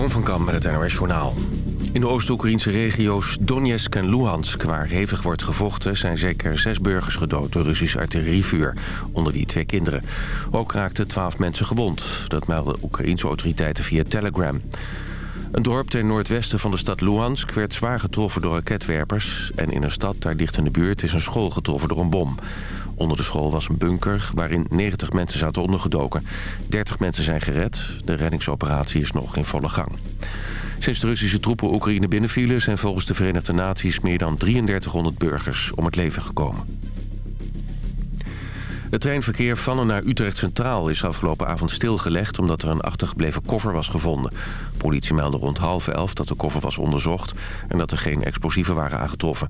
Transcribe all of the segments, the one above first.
Jeroen van Kamp met het NOS Journaal. In de Oost-Oekraïnse regio's Donetsk en Luhansk, waar hevig wordt gevochten... zijn zeker zes burgers gedood door Russisch artillerievuur, onder wie twee kinderen. Ook raakten twaalf mensen gewond, dat melden Oekraïense autoriteiten via Telegram. Een dorp ten noordwesten van de stad Luhansk werd zwaar getroffen door raketwerpers... en in een stad daar dicht in de buurt is een school getroffen door een bom. Onder de school was een bunker waarin 90 mensen zaten ondergedoken. 30 mensen zijn gered. De reddingsoperatie is nog in volle gang. Sinds de Russische troepen Oekraïne binnenvielen... zijn volgens de Verenigde Naties meer dan 3300 burgers om het leven gekomen. Het treinverkeer van en naar Utrecht Centraal is afgelopen avond stilgelegd... omdat er een achtergebleven koffer was gevonden. De politie meldde rond half elf dat de koffer was onderzocht... en dat er geen explosieven waren aangetroffen.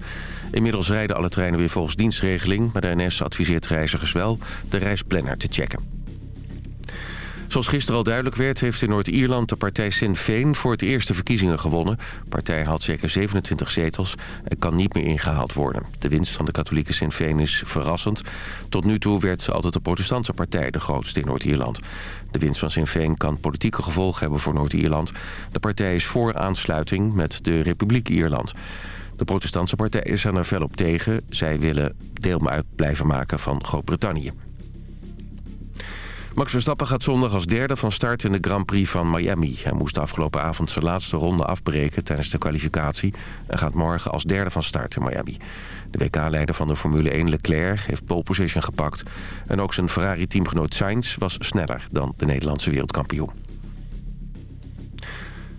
Inmiddels rijden alle treinen weer volgens dienstregeling... maar de NS adviseert reizigers wel de reisplanner te checken. Zoals gisteren al duidelijk werd, heeft in Noord-Ierland de partij Sinn Féin voor het eerst de verkiezingen gewonnen. De partij had zeker 27 zetels en kan niet meer ingehaald worden. De winst van de katholieke Sinn Féin is verrassend. Tot nu toe werd altijd de protestantse partij de grootste in Noord-Ierland. De winst van Sinn Féin kan politieke gevolgen hebben voor Noord-Ierland. De partij is voor aansluiting met de Republiek Ierland. De protestantse partij is er fel op tegen. Zij willen deel blijven maken van Groot-Brittannië. Max Verstappen gaat zondag als derde van start in de Grand Prix van Miami. Hij moest afgelopen avond zijn laatste ronde afbreken tijdens de kwalificatie... en gaat morgen als derde van start in Miami. De WK-leider van de Formule 1, Leclerc, heeft pole position gepakt... en ook zijn Ferrari-teamgenoot Sainz was sneller dan de Nederlandse wereldkampioen.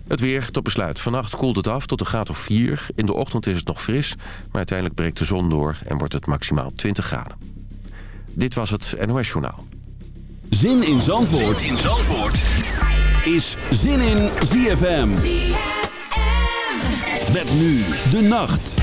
Het weer tot besluit. Vannacht koelt het af tot een graad of 4. In de ochtend is het nog fris, maar uiteindelijk breekt de zon door... en wordt het maximaal 20 graden. Dit was het NOS Journaal. Zin in Zandvoort, in Zandvoort. is Zin in ZFM. ZFM. nu de nacht.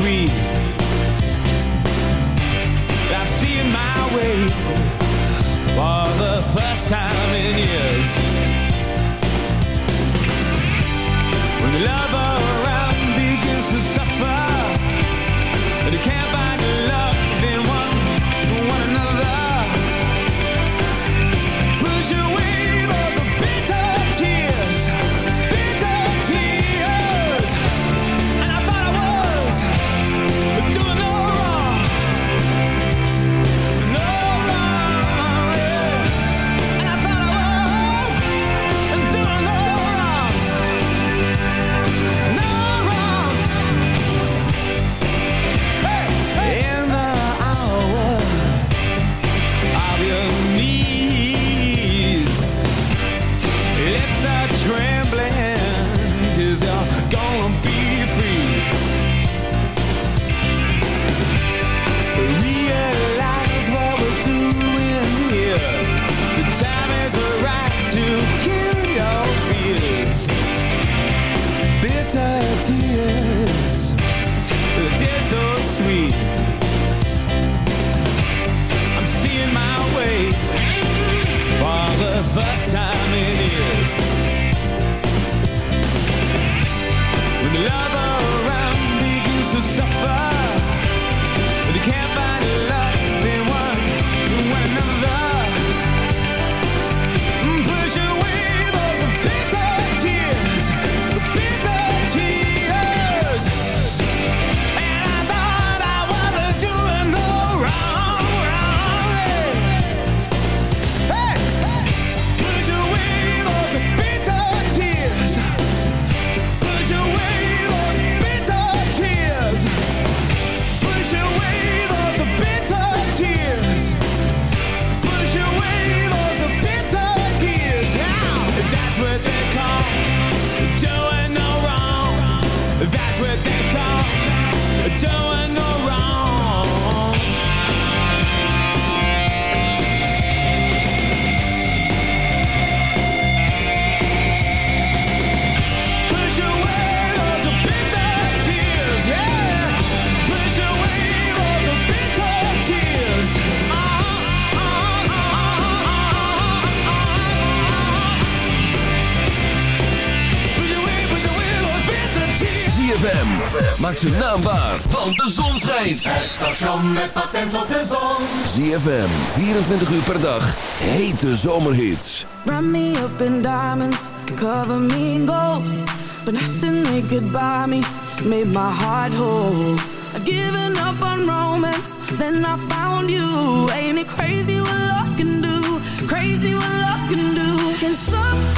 sweet. i have seen my way for the first time in years. When the love station met patent op de zon. ZFM, 24 uur per dag, hete zomerhits. Wrap me up in diamonds, cover me in gold. But nothing they could buy me, made my heart whole. I've given up on romance, then I found you. Ain't it crazy what love can do? Crazy what love can do. Can somebody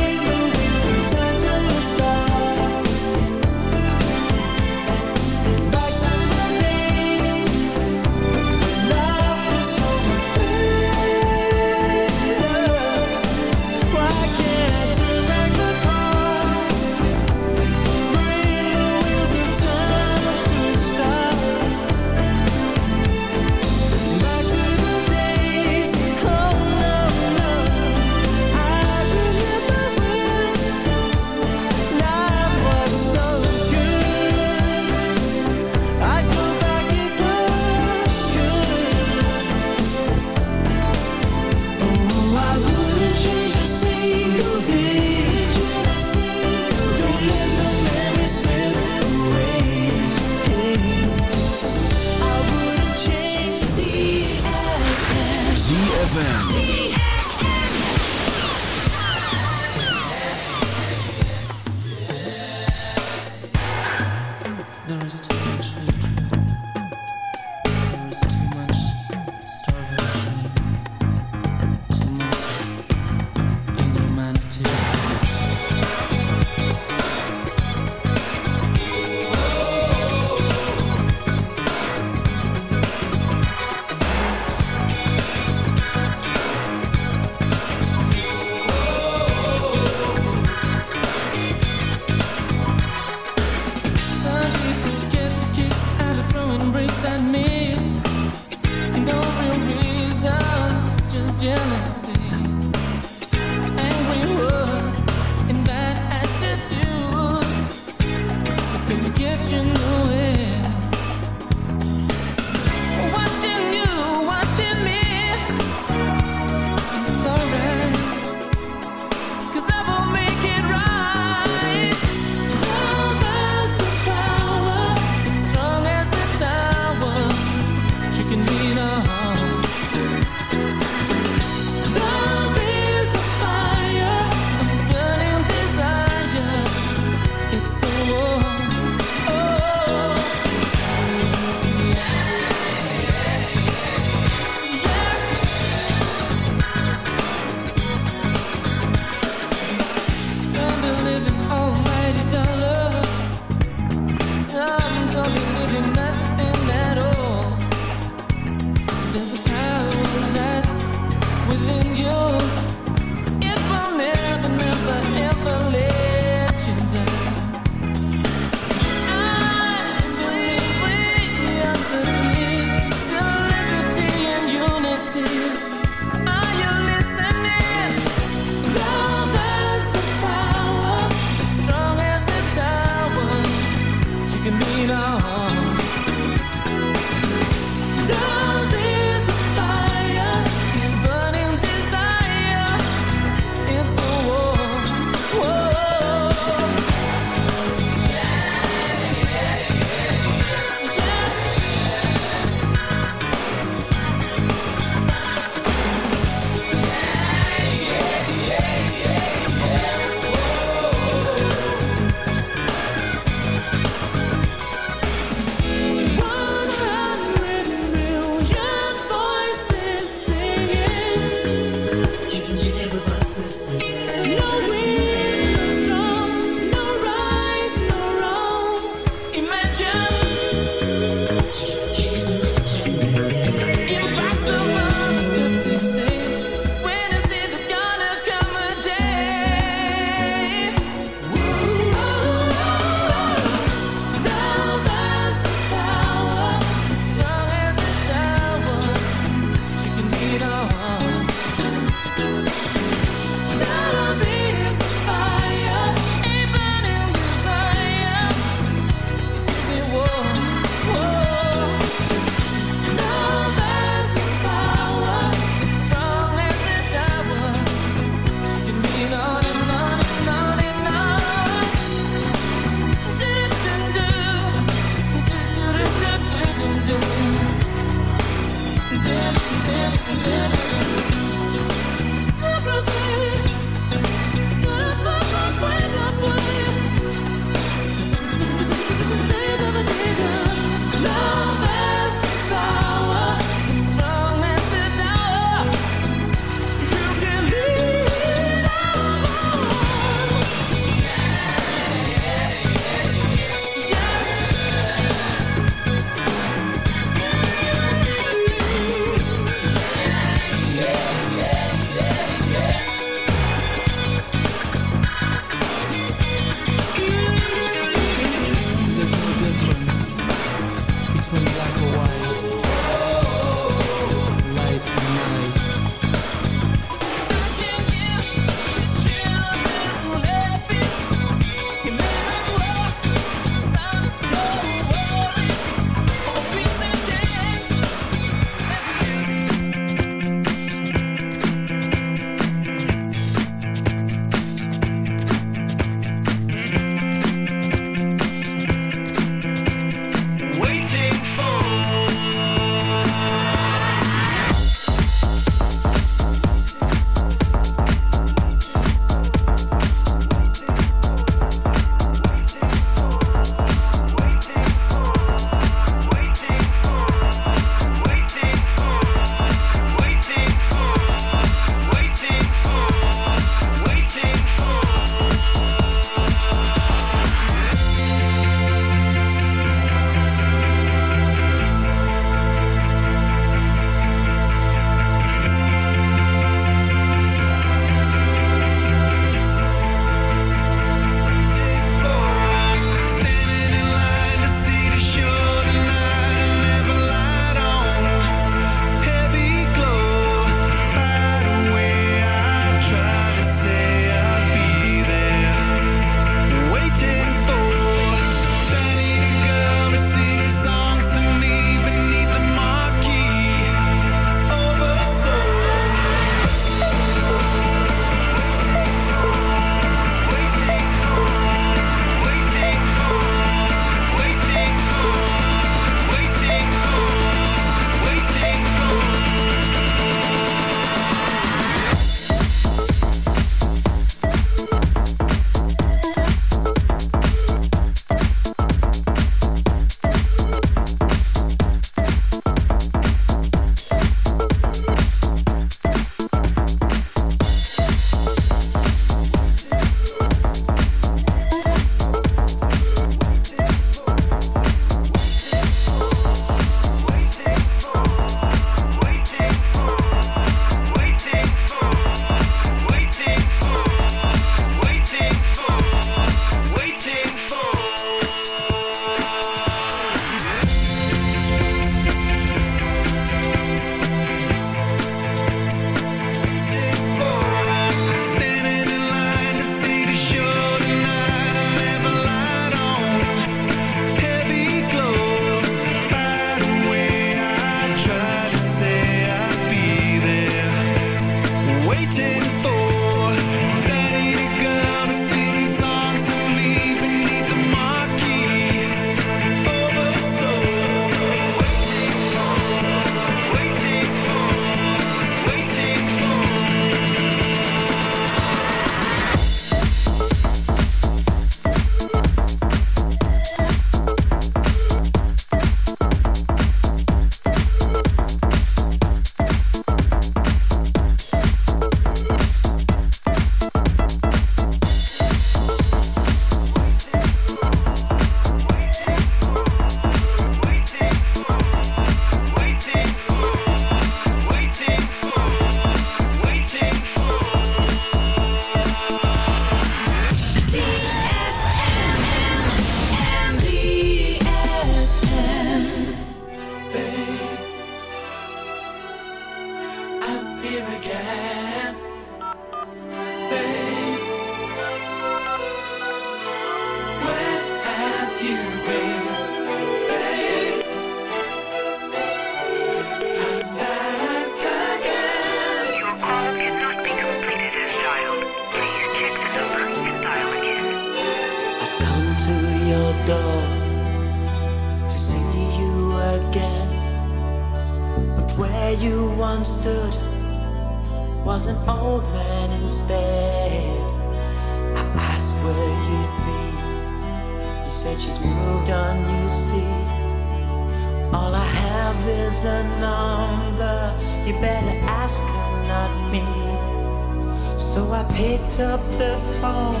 So I picked up the phone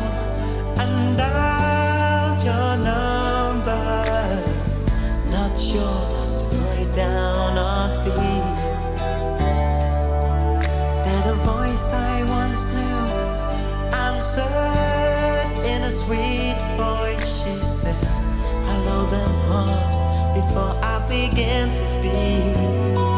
and dialed your number. Not sure to put it down or speak. That a voice I once knew answered in a sweet voice. She said, Hello, then paused before I began to speak.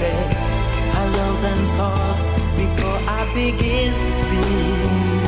say hello, then pause before I begin to speak.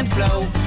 and flow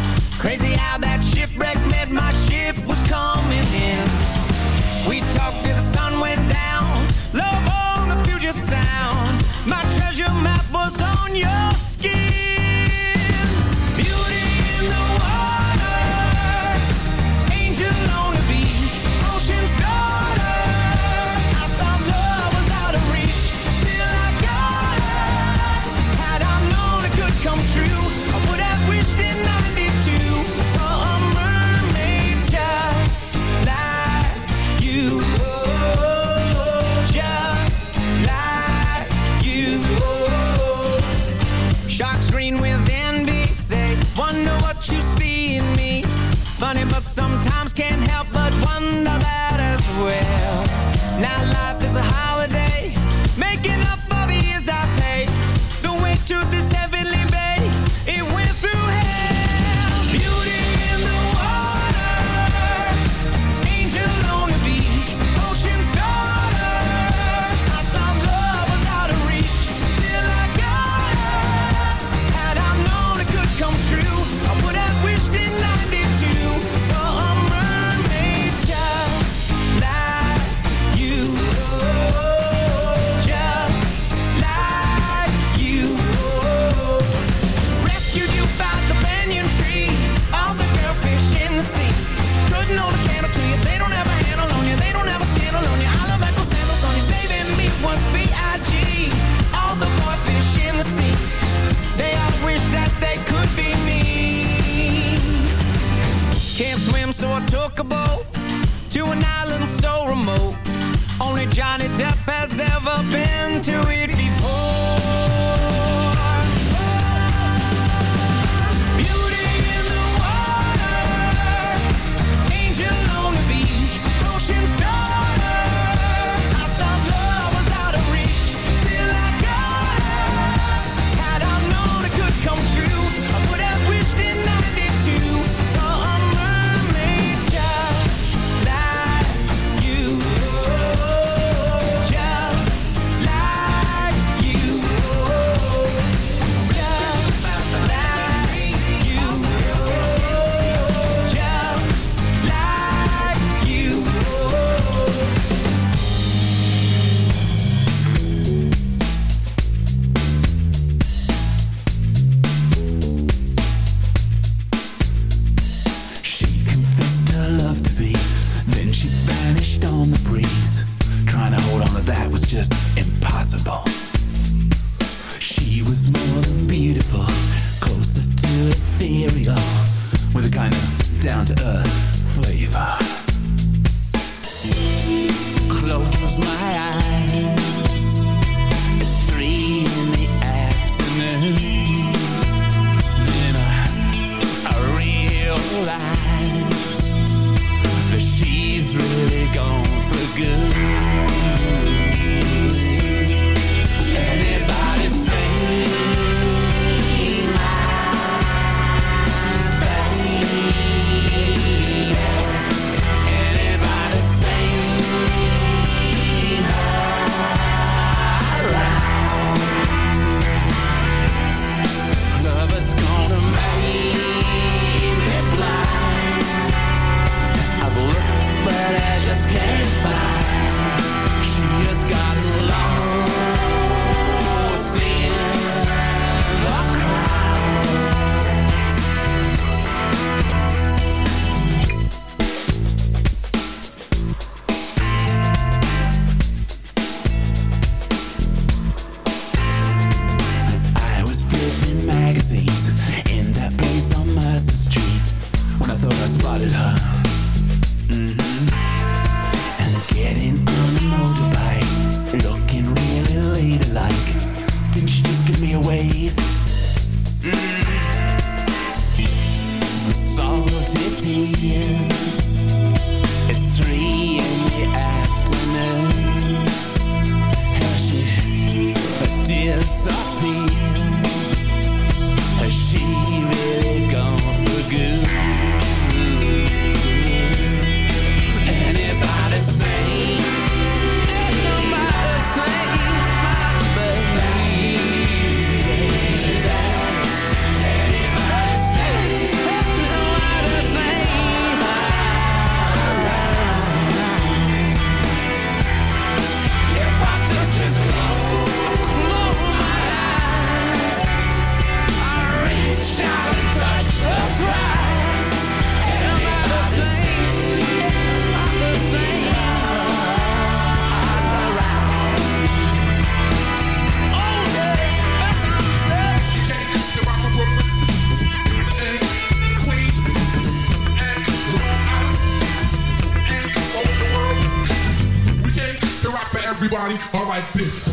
All right. or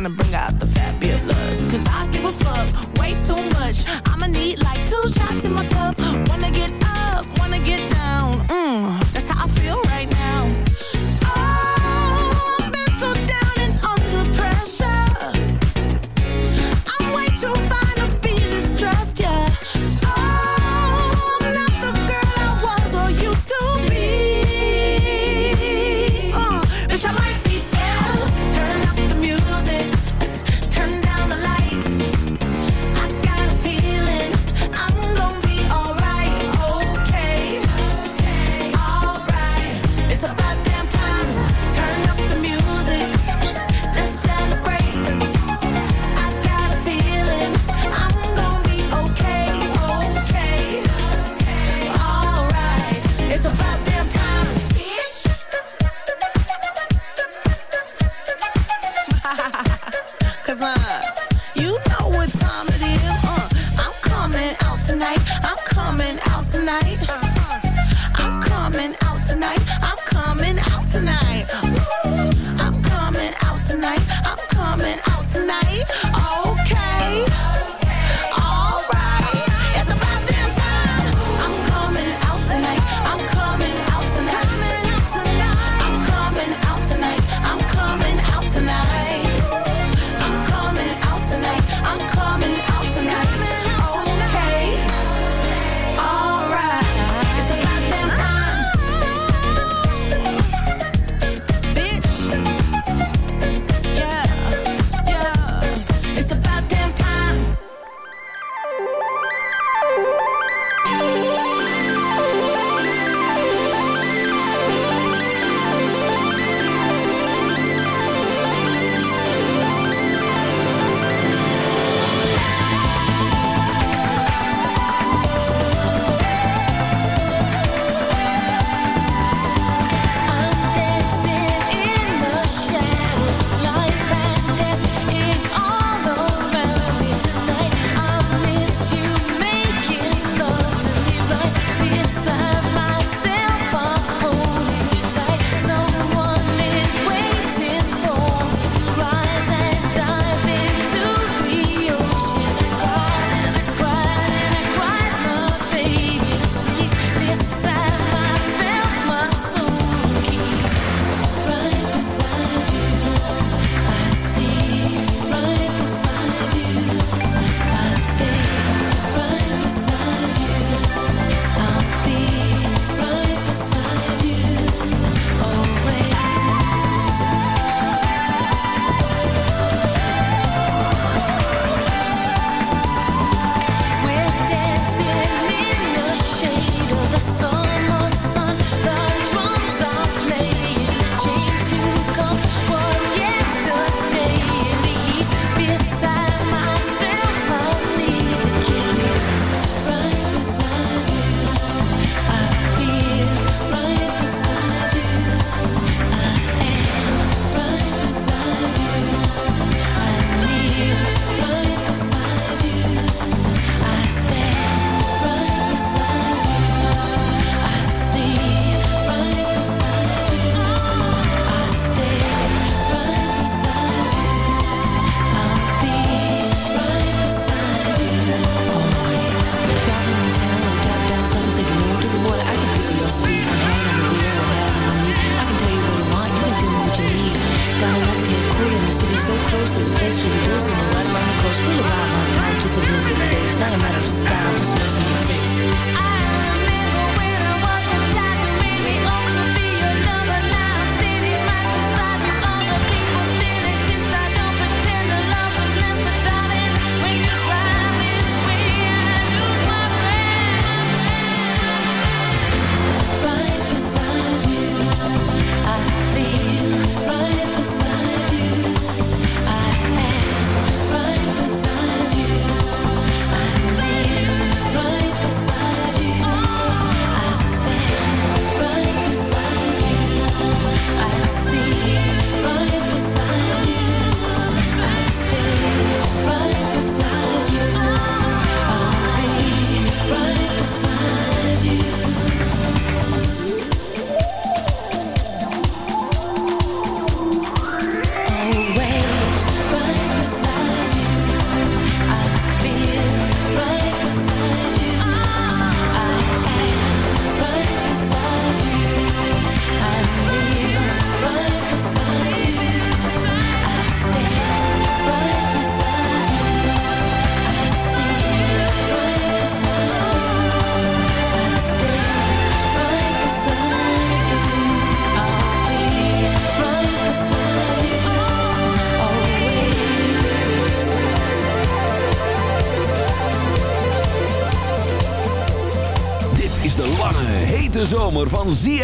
trying to bring out